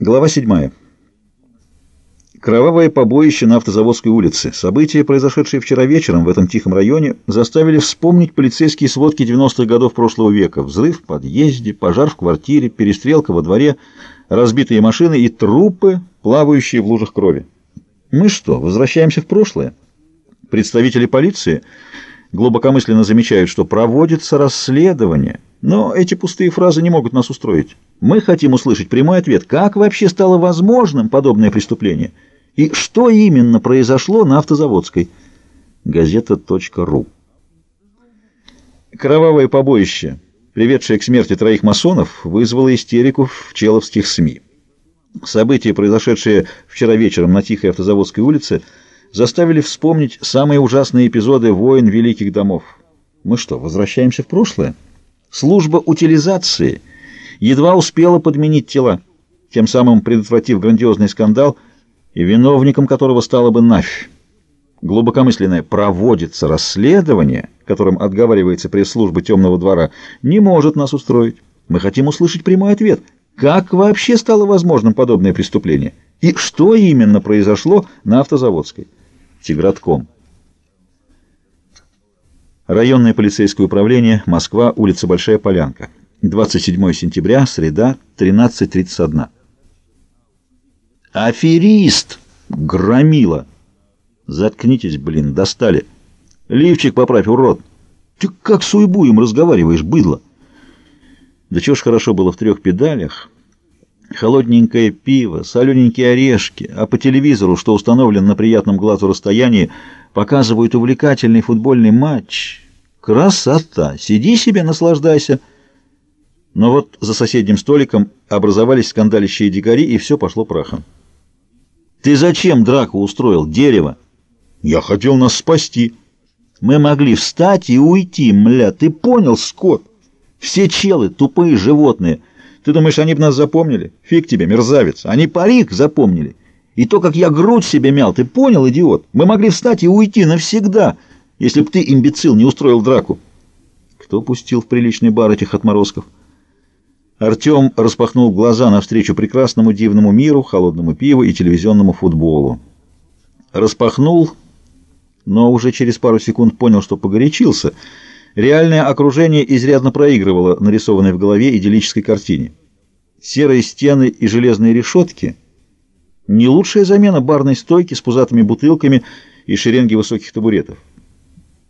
Глава 7. Кровавое побоище на автозаводской улице. События, произошедшие вчера вечером в этом тихом районе, заставили вспомнить полицейские сводки 90-х годов прошлого века. Взрыв в подъезде, пожар в квартире, перестрелка во дворе, разбитые машины и трупы, плавающие в лужах крови. Мы что, возвращаемся в прошлое? Представители полиции глубокомысленно замечают, что проводится расследование, но эти пустые фразы не могут нас устроить. Мы хотим услышать прямой ответ, как вообще стало возможным подобное преступление и что именно произошло на автозаводской. Газета.ру Кровавое побоище, приведшее к смерти троих масонов, вызвало истерику в человских СМИ. События, произошедшие вчера вечером на Тихой автозаводской улице, заставили вспомнить самые ужасные эпизоды войн великих домов. Мы что, возвращаемся в прошлое? Служба утилизации едва успела подменить тела, тем самым предотвратив грандиозный скандал, и виновником которого стала бы Нафь. Глубокомысленное «проводится расследование», которым отговаривается пресс-служба темного двора, не может нас устроить. Мы хотим услышать прямой ответ. Как вообще стало возможным подобное преступление? И что именно произошло на автозаводской? Тигратком. Районное полицейское управление, Москва, улица Большая Полянка. 27 сентября, среда, 13.31. Аферист! Громила! Заткнитесь, блин, достали. Лифчик поправь, урод. Ты как с уйбуем разговариваешь, быдло? Да чего ж хорошо было в трех педалях. Холодненькое пиво, солененькие орешки, а по телевизору, что установлен на приятном глазу расстоянии, показывают увлекательный футбольный матч. Красота! Сиди себе, наслаждайся. Но вот за соседним столиком образовались скандалищие дикари, и все пошло прахом. «Ты зачем драку устроил, дерево?» «Я хотел нас спасти». «Мы могли встать и уйти, мля, ты понял, скот? Все челы — тупые животные. Ты думаешь, они бы нас запомнили? Фиг тебе, мерзавец. Они парик запомнили». И то, как я грудь себе мял, ты понял, идиот? Мы могли встать и уйти навсегда, если б ты, имбецил, не устроил драку. Кто пустил в приличный бар этих отморозков? Артем распахнул глаза навстречу прекрасному дивному миру, холодному пиву и телевизионному футболу. Распахнул, но уже через пару секунд понял, что погорячился. Реальное окружение изрядно проигрывало нарисованной в голове идиллической картине. Серые стены и железные решетки — не лучшая замена барной стойки с пузатыми бутылками и шеренги высоких табуретов.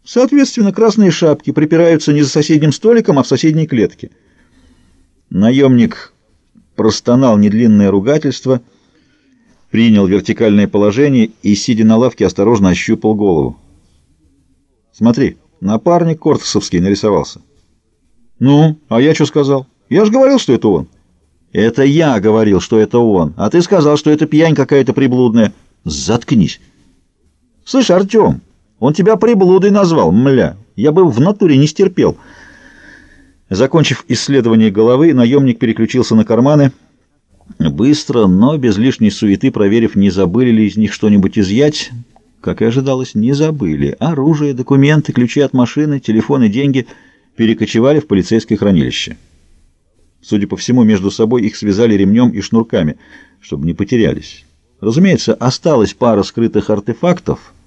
Соответственно, красные шапки припираются не за соседним столиком, а в соседней клетке. Наемник простонал недлинное ругательство, принял вертикальное положение и, сидя на лавке, осторожно ощупал голову. «Смотри, напарник Кортесовский нарисовался». «Ну, а я что сказал? Я же говорил, что это он». «Это я говорил, что это он, а ты сказал, что это пьянь какая-то приблудная». «Заткнись». «Слышь, Артем, он тебя приблудой назвал, мля. Я бы в натуре не стерпел». Закончив исследование головы, наемник переключился на карманы. Быстро, но без лишней суеты, проверив, не забыли ли из них что-нибудь изъять, как и ожидалось, не забыли. Оружие, документы, ключи от машины, телефоны, деньги перекочевали в полицейское хранилище. Судя по всему, между собой их связали ремнем и шнурками, чтобы не потерялись. Разумеется, осталась пара скрытых артефактов —